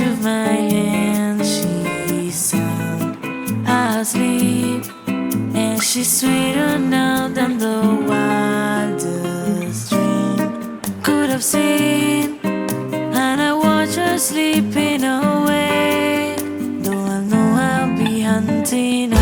of my hand, i'll sleep and she's sweeter now than the wildest dream could have seen. And I watch her sleeping away, though I know I'll be hunting.